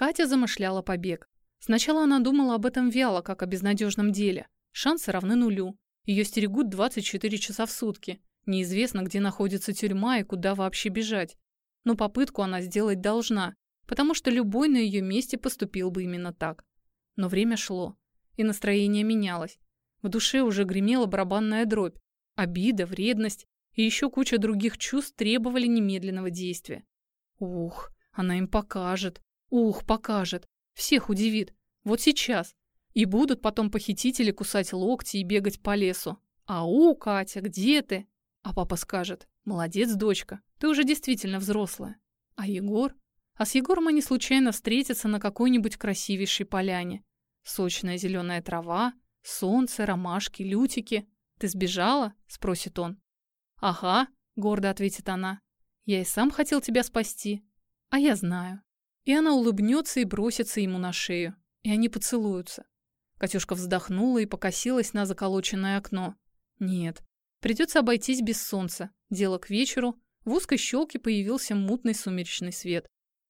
Катя замышляла побег. Сначала она думала об этом вяло, как о безнадежном деле. Шансы равны нулю. Ее стерегут 24 часа в сутки. Неизвестно, где находится тюрьма и куда вообще бежать. Но попытку она сделать должна, потому что любой на ее месте поступил бы именно так. Но время шло, и настроение менялось. В душе уже гремела барабанная дробь. Обида, вредность и еще куча других чувств требовали немедленного действия. Ух, она им покажет. Ух, покажет. Всех удивит. Вот сейчас. И будут потом похитители кусать локти и бегать по лесу. «Ау, Катя, где ты?» А папа скажет, «Молодец, дочка, ты уже действительно взрослая». А Егор? А с Егором они случайно встретятся на какой-нибудь красивейшей поляне. Сочная зеленая трава, солнце, ромашки, лютики. «Ты сбежала?» — спросит он. «Ага», — гордо ответит она. «Я и сам хотел тебя спасти. А я знаю». И она улыбнется и бросится ему на шею. И они поцелуются. Катюшка вздохнула и покосилась на заколоченное окно. Нет, придется обойтись без солнца. Дело к вечеру. В узкой щелке появился мутный сумеречный свет.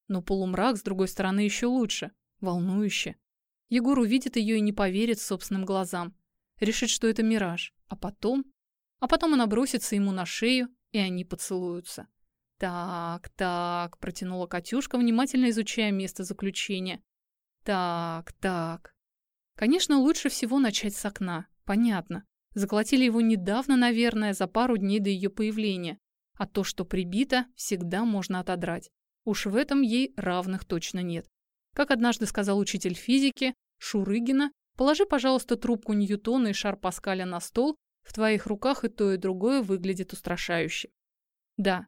Но полумрак, с другой стороны, еще лучше. Волнующе. Егор увидит ее и не поверит собственным глазам. Решит, что это мираж. А потом... А потом она бросится ему на шею, и они поцелуются. «Так, так», — протянула Катюшка, внимательно изучая место заключения. «Так, так». Конечно, лучше всего начать с окна. Понятно. Заколотили его недавно, наверное, за пару дней до ее появления. А то, что прибито, всегда можно отодрать. Уж в этом ей равных точно нет. Как однажды сказал учитель физики Шурыгина, положи, пожалуйста, трубку Ньютона и шар Паскаля на стол, в твоих руках и то, и другое выглядит устрашающе. Да,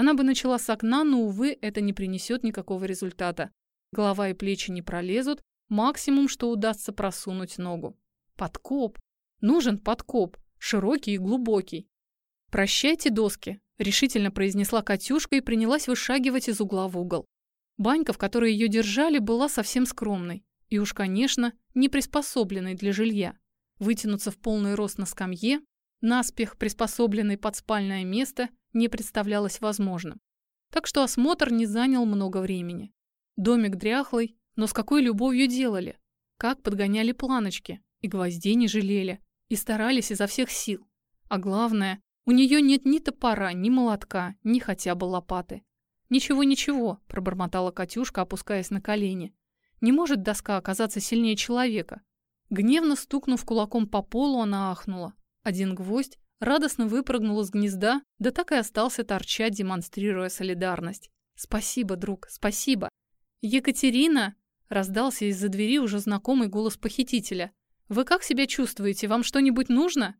она бы начала с окна, но, увы, это не принесет никакого результата. Голова и плечи не пролезут, максимум, что удастся просунуть ногу. Подкоп. Нужен подкоп, широкий и глубокий. «Прощайте, доски», — решительно произнесла Катюшка и принялась вышагивать из угла в угол. Банька, в которой ее держали, была совсем скромной. И уж, конечно, не приспособленной для жилья. Вытянуться в полный рост на скамье, наспех приспособленный под спальное место, не представлялось возможным. Так что осмотр не занял много времени. Домик дряхлый, но с какой любовью делали. Как подгоняли планочки, и гвоздей не жалели, и старались изо всех сил. А главное, у нее нет ни топора, ни молотка, ни хотя бы лопаты. «Ничего-ничего», — пробормотала Катюшка, опускаясь на колени. «Не может доска оказаться сильнее человека». Гневно стукнув кулаком по полу, она ахнула. Один гвоздь радостно выпрыгнул из гнезда, да так и остался торчать, демонстрируя солидарность. «Спасибо, друг, спасибо!» «Екатерина!» — раздался из-за двери уже знакомый голос похитителя. «Вы как себя чувствуете? Вам что-нибудь нужно?»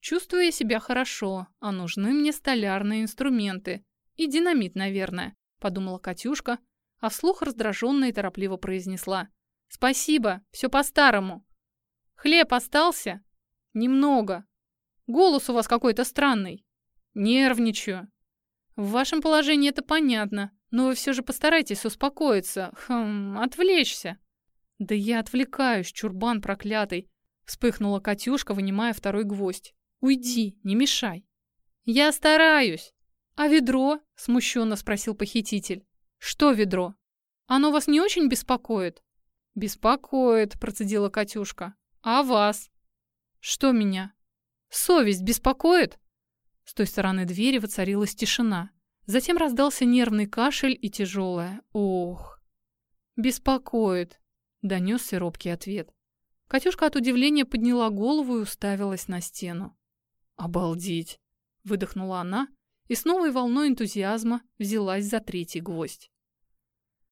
«Чувствую я себя хорошо, а нужны мне столярные инструменты. И динамит, наверное», — подумала Катюшка, а вслух раздраженно и торопливо произнесла. «Спасибо, все по-старому». «Хлеб остался?» «Немного», Голос у вас какой-то странный. Нервничаю. В вашем положении это понятно, но вы все же постарайтесь успокоиться, хм, отвлечься. Да я отвлекаюсь, чурбан проклятый, вспыхнула Катюшка, вынимая второй гвоздь. Уйди, не мешай. Я стараюсь. А ведро? Смущенно спросил похититель. Что ведро? Оно вас не очень беспокоит? Беспокоит, процедила Катюшка. А вас? Что меня? Совесть беспокоит?» С той стороны двери воцарилась тишина. Затем раздался нервный кашель и тяжелое «Ох!» «Беспокоит», — донесся робкий ответ. Катюшка от удивления подняла голову и уставилась на стену. «Обалдеть!» — выдохнула она и с новой волной энтузиазма взялась за третий гвоздь.